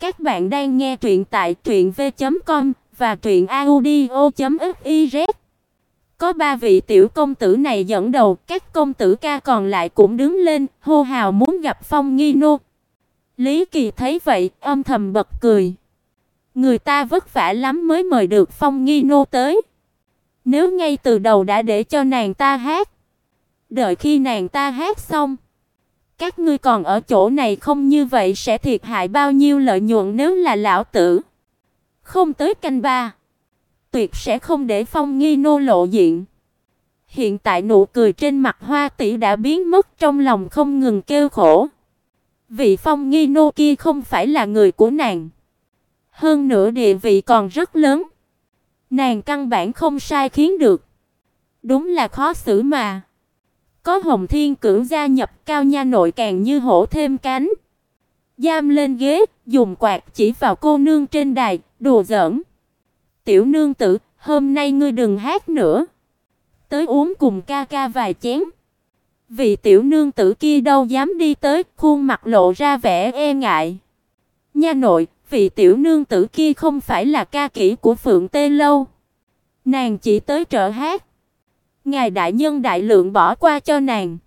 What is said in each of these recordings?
Các bạn đang nghe truyện tại truyệnv.com và truyệnaudio.fiz. Có ba vị tiểu công tử này dẫn đầu, các công tử ca còn lại cũng đứng lên, hô hào muốn gặp Phong Nghi Nô. Lý Kỳ thấy vậy, âm thầm bật cười. Người ta vất vả lắm mới mời được Phong Nghi Nô tới. Nếu ngay từ đầu đã để cho nàng ta hát, đợi khi nàng ta hát xong, các ngươi còn ở chỗ này không như vậy sẽ thiệt hại bao nhiêu lợi nhuận nếu là lão tử. Không tới canh ba, tuyệt sẽ không để Phong Nghi nô lộ diện. Hiện tại nụ cười trên mặt Hoa tỷ đã biến mất trong lòng không ngừng kêu khổ. Vị Phong Nghi nô kia không phải là người của nàng. Hơn nữa địa vị còn rất lớn. Nàng căn bản không sai khiến được. Đúng là khó xử mà. Có Hồng Thiên Cửu gia nhập cao nha nội càng như hổ thêm cánh. Giam lên ghế, dùng quạt chỉ vào cô nương trên đài, đùa giỡn. "Tiểu nương tử, hôm nay ngươi đừng hát nữa. Tới uống cùng ca ca vài chén." Vị tiểu nương tử kia đâu dám đi tới, khuôn mặt lộ ra vẻ e ngại. "Nha nội, vị tiểu nương tử kia không phải là ca kỹ của Phượng Tê lâu. Nàng chỉ tới trợ hát." Ngài đại nhân đại lượng bỏ qua cho nàng.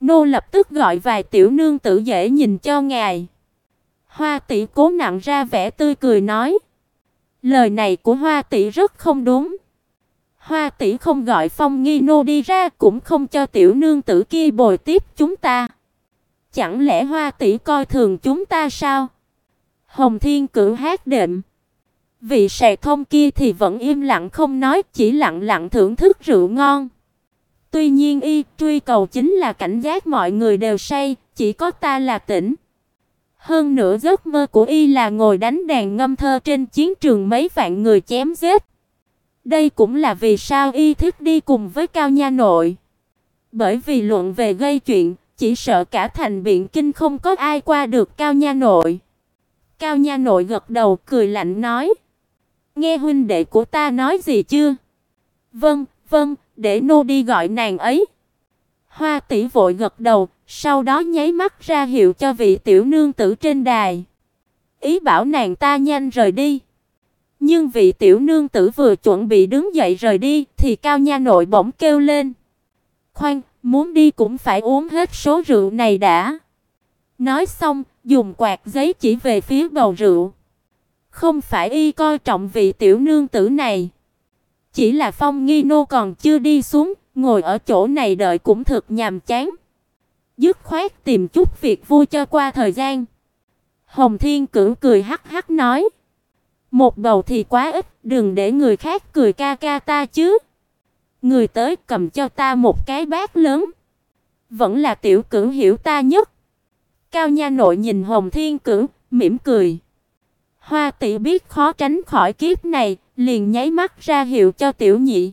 Nô lập tức gọi vài tiểu nương tử dễ nhìn cho ngài. Hoa tỷ cố nặng ra vẻ tươi cười nói. Lời này của Hoa tỷ rất không đúng. Hoa tỷ không gọi Phong Nghi nô đi ra, cũng không cho tiểu nương tử kia bồi tiếp chúng ta. Chẳng lẽ Hoa tỷ coi thường chúng ta sao? Hồng Thiên Cửu hát đệm. Vị sè thông kia thì vẫn im lặng không nói, chỉ lặng lặng thưởng thức rượu ngon. Tuy nhiên y truy cầu chính là cảnh giác mọi người đều say, chỉ có ta là tỉnh. Hơn nữa giấc mơ của y là ngồi đánh đàn ngâm thơ trên chiến trường mấy vạn người chém giết. Đây cũng là vì sao y thích đi cùng với Cao Nha Nội. Bởi vì luận về gây chuyện, chỉ sợ cả thành biện kinh không có ai qua được Cao Nha Nội. Cao Nha Nội gật đầu cười lạnh nói: Nghe huynh đệ của ta nói gì chưa? Vâng, vâng, để nô đi gọi nàng ấy. Hoa tỷ vội gật đầu, sau đó nháy mắt ra hiệu cho vị tiểu nương tử trên đài. Ý bảo nàng ta nhanh rời đi. Nhưng vị tiểu nương tử vừa chuẩn bị đứng dậy rời đi thì Cao Nha nội bỗng kêu lên. "Khoan, muốn đi cũng phải uống hết số rượu này đã." Nói xong, dùng quạt giấy chỉ về phía bầu rượu. Không phải y coi trọng vị tiểu nương tử này, chỉ là Phong Nghi nô còn chưa đi xuống, ngồi ở chỗ này đợi cũng thực nhàm chán. Dứt khoát tìm chút việc vui cho qua thời gian. Hồng Thiên Cửu cười hắc hắc nói: "Một bầu thì quá ít, đừng để người khác cười ca ca ta chứ." Người tới cầm cho ta một cái bát lớn. Vẫn là tiểu cửu hiểu ta nhất. Cao nha nội nhìn Hồng Thiên Cửu, mỉm cười. Hoa tỷ biết khó tránh khỏi kiếp này, liền nháy mắt ra hiệu cho tiểu nhị.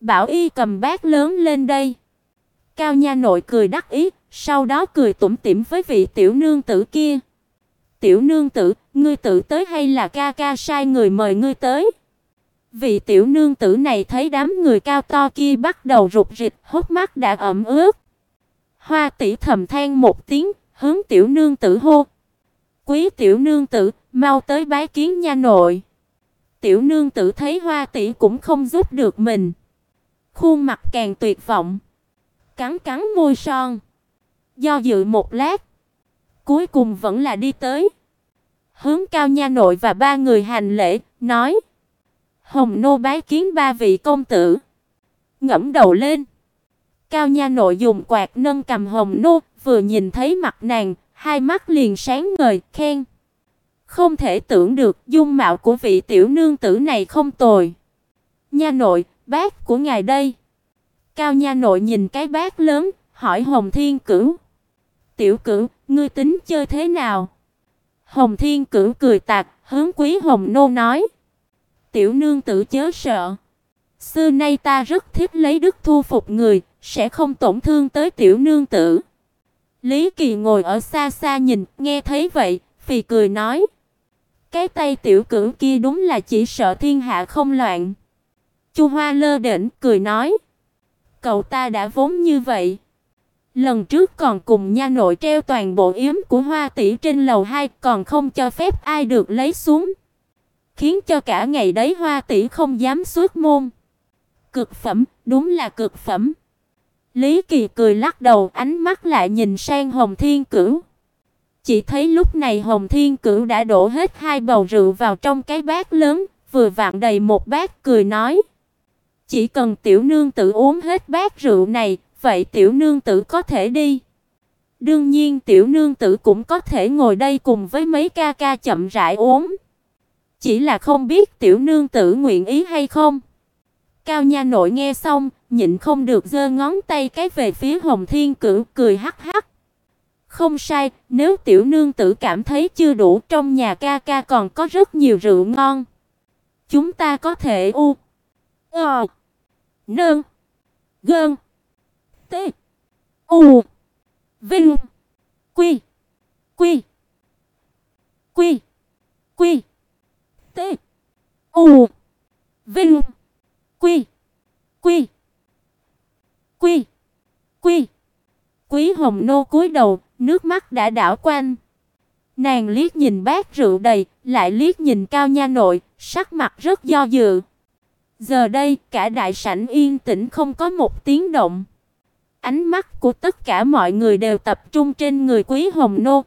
Bảo y cầm bát lớn lên đây. Cao nha nội cười đắc ý, sau đó cười tủm tỉm với vị tiểu nương tử kia. Tiểu nương tử, ngươi tự tới hay là ca ca sai người mời ngươi tới? Vị tiểu nương tử này thấy đám người cao to kia bắt đầu rụt rịch, hốc mắt đã ẩm ướt. Hoa tỷ thầm than một tiếng, hướng tiểu nương tử hô. Quý tiểu nương tử, mau tới bái kiến nha nội. Tiểu nương tử thấy Hoa tỷ cũng không giúp được mình, khuôn mặt càng tuyệt vọng, cắn cắn môi son, do dự một lát, cuối cùng vẫn là đi tới. Hướng Cao nha nội và ba người hành lễ, nói: "Hồng nô bái kiến ba vị công tử." Ngẫm đầu lên, Cao nha nội dùng quạt nâng cầm Hồng nô, vừa nhìn thấy mặt nàng, hai mắt liền sáng ngời, khen: không thể tưởng được dung mạo của vị tiểu nương tử này không tồi. Nha nội, bác của ngài đây. Cao nha nội nhìn cái bát lớn, hỏi Hồng Thiên Cửu. Tiểu Cửu, ngươi tính chơi thế nào? Hồng Thiên Cửu cười tạc, hướng Quý Hồng nô nói: "Tiểu nương tử chớ sợ. Xưa nay ta rất thích lấy đức thu phục người, sẽ không tổn thương tới tiểu nương tử." Lý Kỳ ngồi ở xa xa nhìn, nghe thấy vậy, phì cười nói: cái tay tiểu cửu kia đúng là chỉ sợ thiên hạ không loạn. Chu Hoa lơ đễnh cười nói, cậu ta đã vốn như vậy, Lần trước còn cùng nha nội treo toàn bộ yếm của Hoa tỷ trên lầu 2, còn không cho phép ai được lấy xuống. Khiến cho cả ngày đấy Hoa tỷ không dám xuất môn. Cực phẩm, đúng là cực phẩm. Lý Kỳ cười lắc đầu, ánh mắt lại nhìn sang Hồng Thiên Cửu. Chỉ thấy lúc này Hồng Thiên Cửu đã đổ hết hai bầu rượu vào trong cái bát lớn, vừa vặn đầy một bát cười nói: "Chỉ cần tiểu nương tử uống hết bát rượu này, vậy tiểu nương tử có thể đi." Đương nhiên tiểu nương tử cũng có thể ngồi đây cùng với mấy ca ca chậm rãi uống. Chỉ là không biết tiểu nương tử nguyện ý hay không. Cao nha nội nghe xong, nhịn không được giơ ngón tay cái về phía Hồng Thiên Cửu, cười hắc hắc. Không sai, nếu tiểu nương tử cảm thấy chưa đủ, trong nhà ca ca còn có rất nhiều rượu ngon. Chúng ta có thể u ờ nương gơn t u vinh quy quy quy quy t u vinh quy quy quy quy Quý Hồng nô cúi đầu, nước mắt đã đảo quanh. Nàng liếc nhìn bát rượu đầy, lại liếc nhìn Cao nha nội, sắc mặt rất do dự. Giờ đây, cả đại sảnh yên tĩnh không có một tiếng động. Ánh mắt của tất cả mọi người đều tập trung trên người Quý Hồng nô.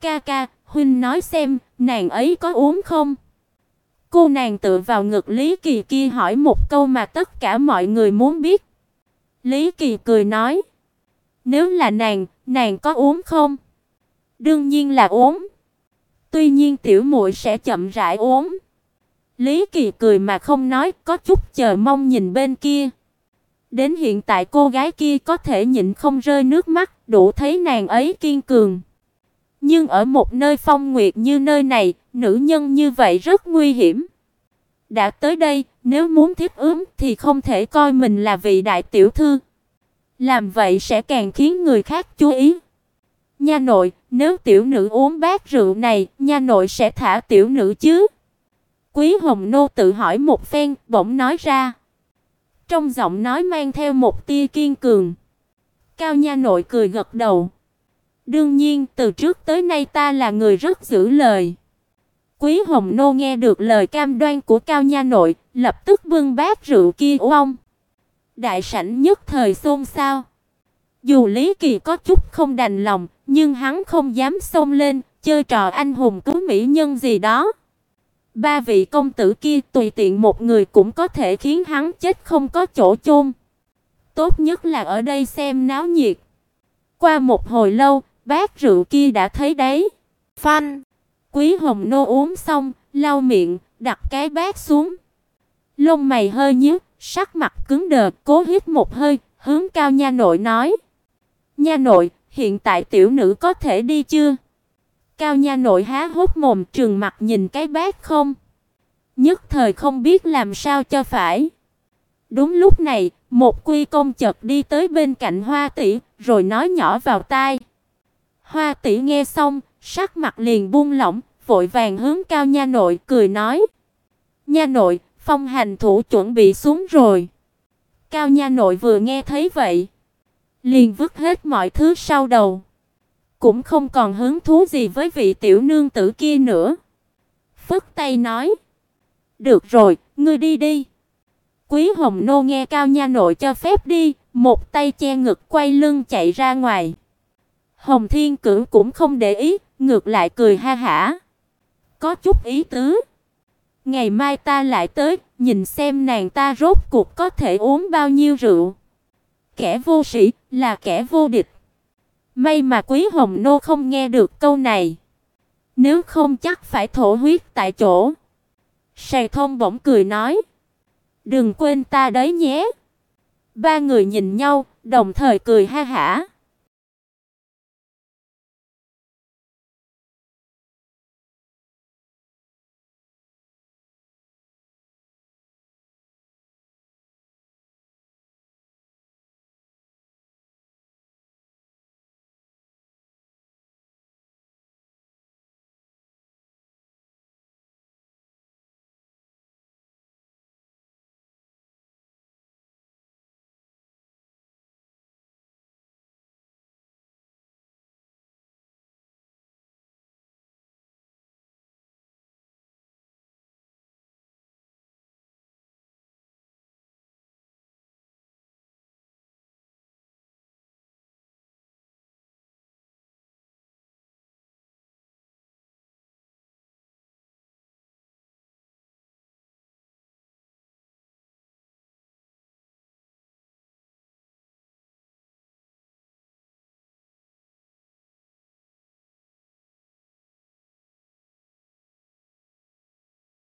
"Ca ca, huynh nói xem, nàng ấy có uống không?" Cô nàng tựa vào ngực Lý Kỳ kia hỏi một câu mà tất cả mọi người muốn biết. Lý Kỳ cười nói: "Nếu là nàng, nàng có uống không?" "Đương nhiên là uống." Tuy nhiên tiểu muội sẽ chậm rãi uống. Lý Kỳ cười mà không nói, có chút chờ mong nhìn bên kia. Đến hiện tại cô gái kia có thể nhịn không rơi nước mắt, đủ thấy nàng ấy kiên cường. Nhưng ở một nơi phong nguyệt như nơi này, nữ nhân như vậy rất nguy hiểm. Đã tới đây, nếu muốn thiết ướm thì không thể coi mình là vị đại tiểu thư. Làm vậy sẽ càng khiến người khác chú ý. Nha nội, nếu tiểu nữ uống bát rượu này, nha nội sẽ thả tiểu nữ chứ? Quý Hồng nô tự hỏi một phen, bỗng nói ra. Trong giọng nói mang theo một tia kiên cường. Cao nha nội cười gật đầu. Đương nhiên, từ trước tới nay ta là người rất giữ lời. Quý Hồng nô nghe được lời cam đoan của Cao nha nội, lập tức bưng bát rượu kia uống. Đại sảnh nhất thời xôn xao. Dù Lý Kỳ có chút không đành lòng, nhưng hắn không dám xông lên, chơi trò anh hùng cứu mỹ nhân gì đó. Ba vị công tử kia tùy tiện một người cũng có thể khiến hắn chết không có chỗ chôn. Tốt nhất là ở đây xem náo nhiệt. Qua một hồi lâu, bát rượu kia đã thấy đấy. Phanh. Quý Hồng Nô uống xong, lau miệng, đặt cái bát xuống. Lông mày hơi nhíu, sắc mặt cứng đờ, cố hít một hơi, hướng Cao nha nội nói: "Nha nội, hiện tại tiểu nữ có thể đi chưa?" Cao nha nội há hốc mồm trừng mặt nhìn cái bát không. Nhất thời không biết làm sao cho phải. Đúng lúc này, một quy công chợt đi tới bên cạnh Hoa tỷ, rồi nói nhỏ vào tai. Hoa tỷ nghe xong, sắc mặt liền buông lỏng, vội vàng hướng Cao nha nội cười nói: "Nha nội, phong hành thủ chuẩn bị xuống rồi." Cao nha nội vừa nghe thấy vậy, liền vứt hết mọi thứ sau đầu cũng không còn hứng thú gì với vị tiểu nương tử kia nữa. Phất tay nói: "Được rồi, ngươi đi đi." Quý Hồng nô nghe Cao nha nội cho phép đi, một tay che ngực quay lưng chạy ra ngoài. Hồng Thiên Cửu cũng không để ý, ngược lại cười ha hả. Có chút ý tứ. Ngày mai ta lại tới, nhìn xem nàng ta rốt cuộc có thể uống bao nhiêu rượu. Kẻ vô sĩ là kẻ vô địch. May mà Quý Hồng Nô không nghe được câu này. Nếu không chắc phải thổ huyết tại chỗ. Sài Thông bỗng cười nói. Đừng quên ta đấy nhé. Ba người nhìn nhau, đồng thời cười ha hả.